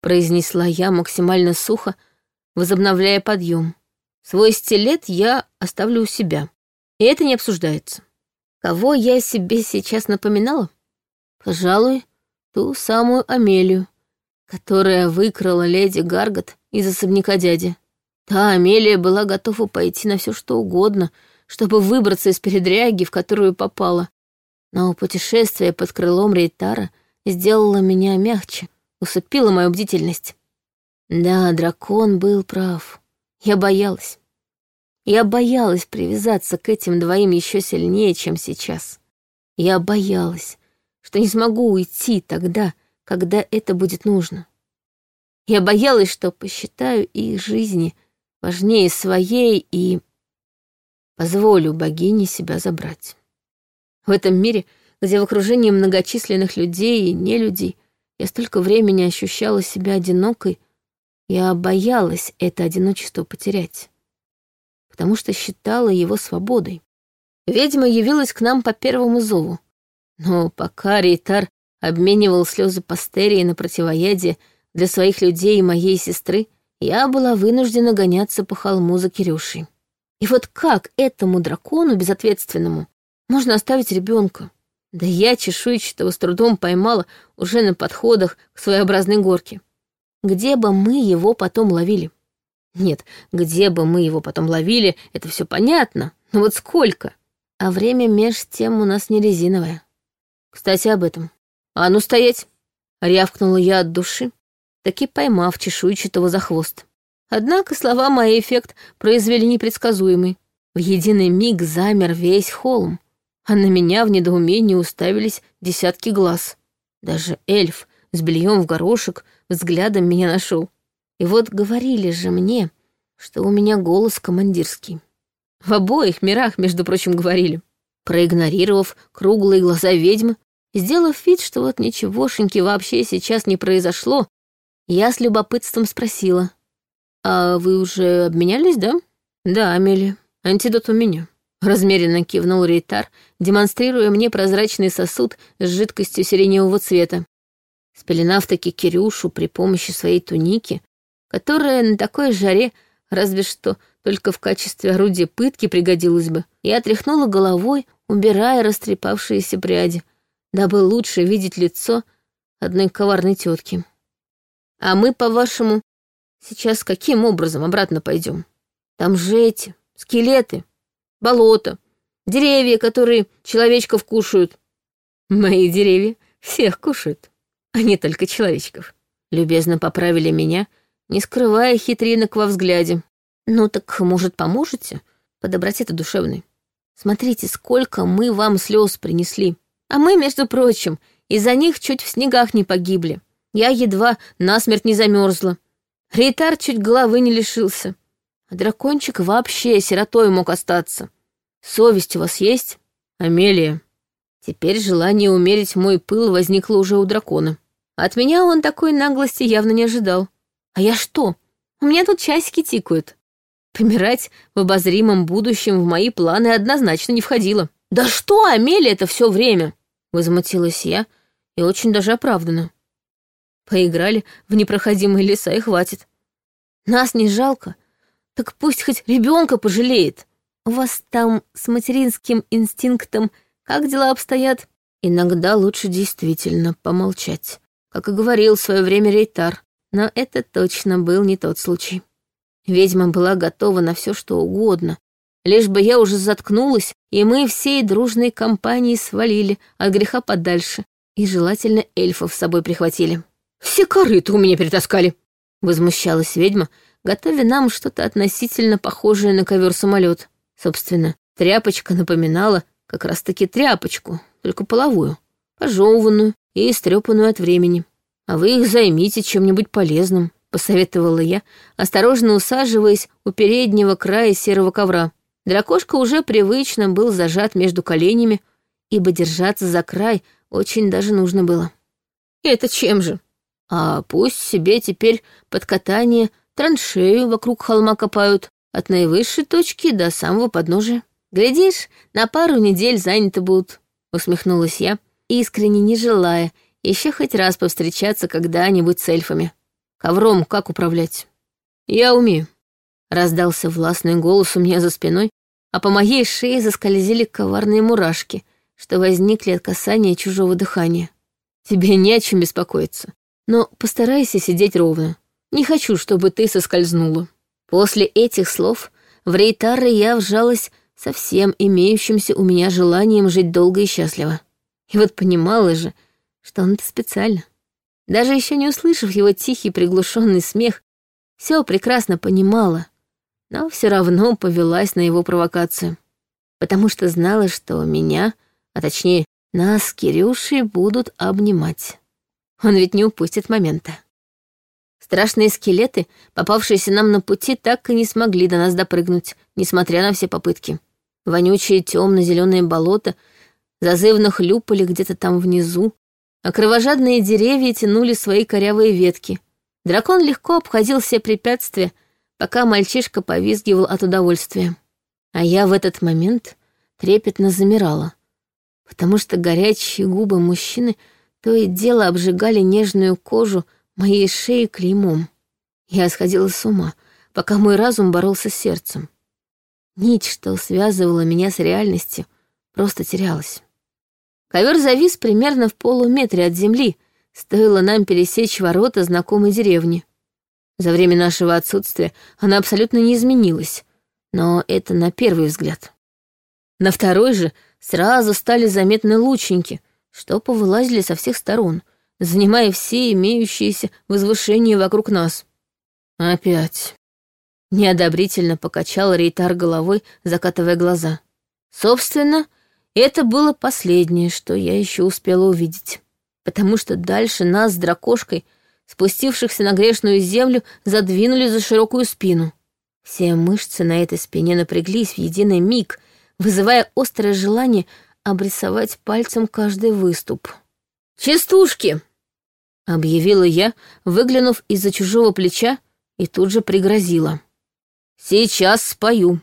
произнесла я максимально сухо, возобновляя подъем. Свой стилет я оставлю у себя, и это не обсуждается. Кого я себе сейчас напоминала? Пожалуй, ту самую Амелию, которая выкрала леди Гаргот из особняка дяди. Та Амелия была готова пойти на все что угодно, чтобы выбраться из передряги, в которую попала. Но путешествие под крылом Рейтара сделало меня мягче, усыпило мою бдительность. Да, дракон был прав. Я боялась. Я боялась привязаться к этим двоим еще сильнее, чем сейчас. Я боялась, что не смогу уйти тогда, — когда это будет нужно. Я боялась, что посчитаю их жизни важнее своей и позволю богине себя забрать. В этом мире, где в окружении многочисленных людей и нелюдей я столько времени ощущала себя одинокой, я боялась это одиночество потерять, потому что считала его свободой. Ведьма явилась к нам по первому зову, но пока Рейтар обменивал слезы пастерии на противоядие для своих людей и моей сестры, я была вынуждена гоняться по холму за Кирюшей. И вот как этому дракону безответственному можно оставить ребенка? Да я чешуйчатого с трудом поймала уже на подходах к своеобразной горке. Где бы мы его потом ловили? Нет, где бы мы его потом ловили, это все понятно, но вот сколько? А время меж тем у нас не резиновое. Кстати, об этом. «А ну стоять!» — рявкнула я от души, таки поймав чешуйчатого за хвост. Однако слова мои эффект произвели непредсказуемый. В единый миг замер весь холм, а на меня в недоумении уставились десятки глаз. Даже эльф с бельем в горошек взглядом меня нашел. И вот говорили же мне, что у меня голос командирский. В обоих мирах, между прочим, говорили. Проигнорировав круглые глаза ведьмы, Сделав вид, что вот ничегошеньки вообще сейчас не произошло, я с любопытством спросила. «А вы уже обменялись, да?» «Да, Амели. Антидот у меня». Размеренно кивнул Рейтар, демонстрируя мне прозрачный сосуд с жидкостью сиреневого цвета. Спеленав таки Кирюшу при помощи своей туники, которая на такой жаре разве что только в качестве орудия пытки пригодилась бы, я тряхнула головой, убирая растрепавшиеся пряди — дабы лучше видеть лицо одной коварной тетки. А мы, по-вашему, сейчас каким образом обратно пойдем? Там же эти скелеты, болото, деревья, которые человечков кушают. Мои деревья всех кушают, а не только человечков. Любезно поправили меня, не скрывая хитринок во взгляде. Ну так, может, поможете подобрать это душевный? Смотрите, сколько мы вам слез принесли. А мы, между прочим, из-за них чуть в снегах не погибли. Я едва насмерть не замерзла. Рейтар чуть головы не лишился. А дракончик вообще сиротой мог остаться. Совесть у вас есть, Амелия? Теперь желание умерить мой пыл возникло уже у дракона. От меня он такой наглости явно не ожидал. А я что? У меня тут часики тикают. Помирать в обозримом будущем в мои планы однозначно не входило. Да что, Амелия, это все время? Возмутилась я и очень даже оправданно. Поиграли в непроходимые леса и хватит. Нас не жалко, так пусть хоть ребенка пожалеет. У вас там с материнским инстинктом как дела обстоят? Иногда лучше действительно помолчать. Как и говорил в свое время Рейтар, но это точно был не тот случай. Ведьма была готова на все что угодно, лишь бы я уже заткнулась, и мы всей дружной компанией свалили от греха подальше, и желательно эльфов с собой прихватили. «Все корыты у меня перетаскали!» — возмущалась ведьма, готовя нам что-то относительно похожее на ковер-самолет. Собственно, тряпочка напоминала как раз-таки тряпочку, только половую, пожеванную и истрепанную от времени. «А вы их займите чем-нибудь полезным», — посоветовала я, осторожно усаживаясь у переднего края серого ковра. Дракошка уже привычно был зажат между коленями, ибо держаться за край очень даже нужно было. Это чем же? А пусть себе теперь под катание траншею вокруг холма копают, от наивысшей точки до самого подножия. Глядишь, на пару недель заняты будут, усмехнулась я, искренне не желая еще хоть раз повстречаться когда-нибудь с эльфами. Ковром как управлять? Я умею. Раздался властный голос у меня за спиной, а по моей шее заскользили коварные мурашки, что возникли от касания чужого дыхания. Тебе не о чем беспокоиться, но постарайся сидеть ровно. Не хочу, чтобы ты соскользнула. После этих слов в Рейтары я вжалась со всем имеющимся у меня желанием жить долго и счастливо. И вот понимала же, что он это специально. Даже еще не услышав его тихий приглушенный смех, все прекрасно понимала — но все равно повелась на его провокацию, потому что знала, что меня, а точнее нас, Кирюши, будут обнимать. Он ведь не упустит момента. Страшные скелеты, попавшиеся нам на пути, так и не смогли до нас допрыгнуть, несмотря на все попытки. Вонючие темно-зеленые болота зазывно хлюпали где-то там внизу, а кровожадные деревья тянули свои корявые ветки. Дракон легко обходил все препятствия — пока мальчишка повизгивал от удовольствия. А я в этот момент трепетно замирала, потому что горячие губы мужчины то и дело обжигали нежную кожу моей шеи клеймом. Я сходила с ума, пока мой разум боролся с сердцем. Нить, что связывала меня с реальностью, просто терялась. Ковер завис примерно в полуметре от земли, стоило нам пересечь ворота знакомой деревни — за время нашего отсутствия она абсолютно не изменилась, но это на первый взгляд. На второй же сразу стали заметны лученьки, что повылазили со всех сторон, занимая все имеющиеся возвышения вокруг нас. Опять. Неодобрительно покачал Рейтар головой, закатывая глаза. Собственно, это было последнее, что я еще успела увидеть, потому что дальше нас с дракошкой — спустившихся на грешную землю, задвинули за широкую спину. Все мышцы на этой спине напряглись в единый миг, вызывая острое желание обрисовать пальцем каждый выступ. «Частушки!» — объявила я, выглянув из-за чужого плеча, и тут же пригрозила. «Сейчас спою!»